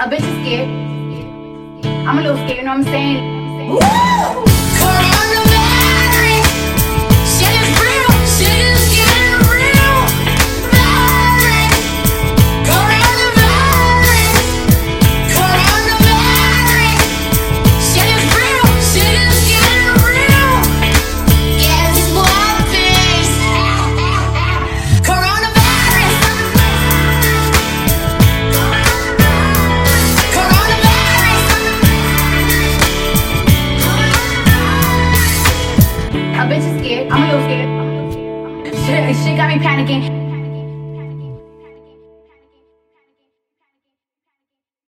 A bitch scared. I'm a little scared, you know what I'm saying? Woo! A bitch is scared. I'm a little scared. Shit, shit got me panicking.